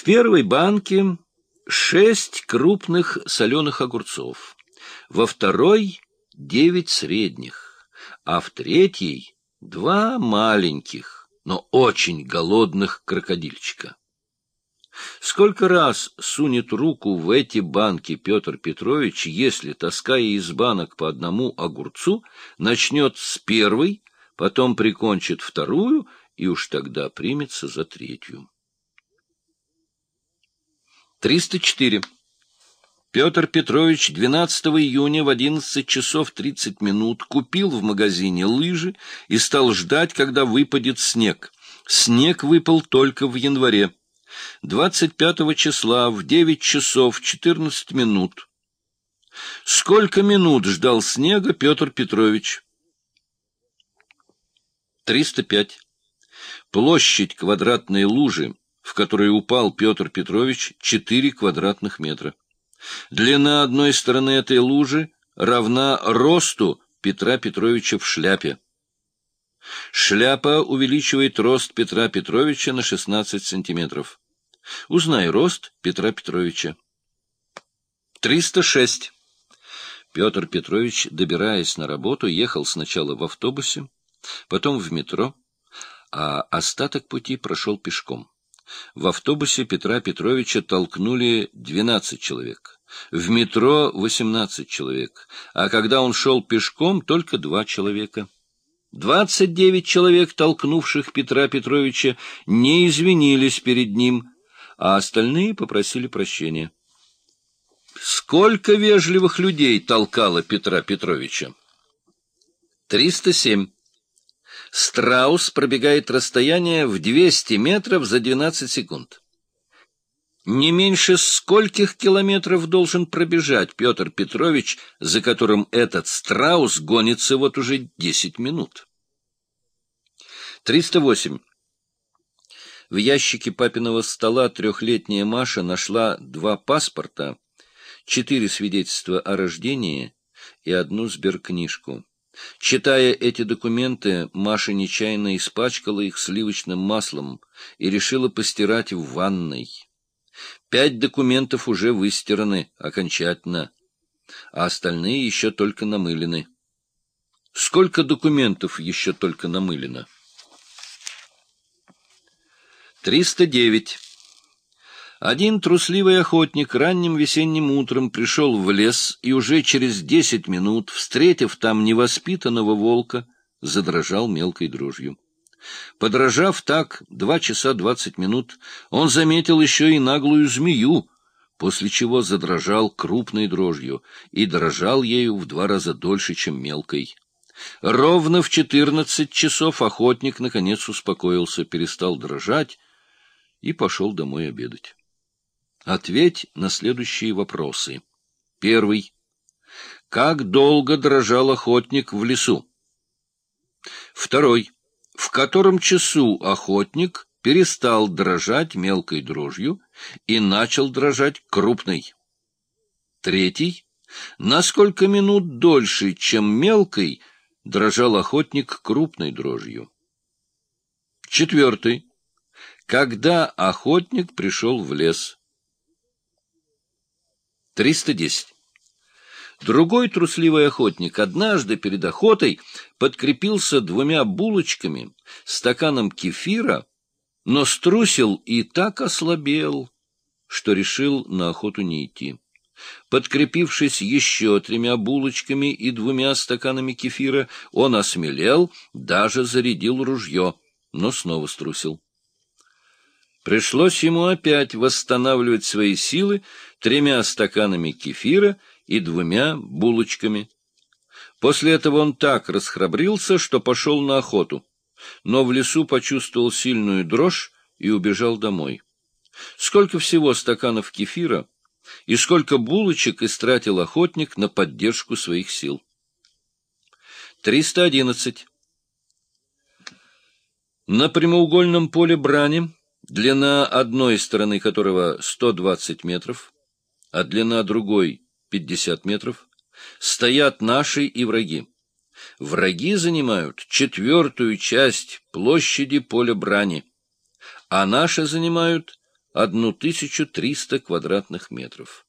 В первой банке шесть крупных соленых огурцов, во второй — девять средних, а в третьей — два маленьких, но очень голодных крокодильчика. Сколько раз сунет руку в эти банки Петр Петрович, если, таская из банок по одному огурцу, начнет с первой, потом прикончит вторую и уж тогда примется за третью. 304. Петр Петрович 12 июня в 11 часов 30 минут купил в магазине лыжи и стал ждать, когда выпадет снег. Снег выпал только в январе. 25 числа в 9 часов 14 минут. Сколько минут ждал снега Петр Петрович? 305. Площадь квадратной лужи в которой упал Петр Петрович, 4 квадратных метра. Длина одной стороны этой лужи равна росту Петра Петровича в шляпе. Шляпа увеличивает рост Петра Петровича на 16 сантиметров. Узнай рост Петра Петровича. 306. Петр Петрович, добираясь на работу, ехал сначала в автобусе, потом в метро, а остаток пути прошел пешком. В автобусе Петра Петровича толкнули 12 человек, в метро 18 человек, а когда он шел пешком, только два человека. 29 человек, толкнувших Петра Петровича, не извинились перед ним, а остальные попросили прощения. Сколько вежливых людей толкало Петра Петровича? 307. Страус пробегает расстояние в 200 метров за 12 секунд. Не меньше скольких километров должен пробежать Петр Петрович, за которым этот страус гонится вот уже 10 минут? 308. В ящике папиного стола трехлетняя Маша нашла два паспорта, четыре свидетельства о рождении и одну сберкнижку. Читая эти документы, Маша нечаянно испачкала их сливочным маслом и решила постирать в ванной. Пять документов уже выстираны окончательно, а остальные еще только намылены. Сколько документов еще только намылено? 309. Один трусливый охотник ранним весенним утром пришел в лес и уже через десять минут, встретив там невоспитанного волка, задрожал мелкой дрожью. Подражав так два часа двадцать минут, он заметил еще и наглую змею, после чего задрожал крупной дрожью и дрожал ею в два раза дольше, чем мелкой. Ровно в четырнадцать часов охотник наконец успокоился, перестал дрожать и пошел домой обедать. Ответь на следующие вопросы. Первый. Как долго дрожал охотник в лесу? Второй. В котором часу охотник перестал дрожать мелкой дрожью и начал дрожать крупной? Третий. На сколько минут дольше, чем мелкой, дрожал охотник крупной дрожью? Четвертый. Когда охотник пришел в лес? 310. Другой трусливый охотник однажды перед охотой подкрепился двумя булочками, стаканом кефира, но струсил и так ослабел, что решил на охоту не идти. Подкрепившись еще тремя булочками и двумя стаканами кефира, он осмелел, даже зарядил ружье, но снова струсил. Пришлось ему опять восстанавливать свои силы тремя стаканами кефира и двумя булочками. После этого он так расхрабрился, что пошел на охоту, но в лесу почувствовал сильную дрожь и убежал домой. Сколько всего стаканов кефира и сколько булочек истратил охотник на поддержку своих сил? 311. На прямоугольном поле брани длина одной стороны которого 120 метров, а длина другой 50 метров, стоят наши и враги. Враги занимают четвертую часть площади поля брани, а наши занимают 1300 квадратных метров.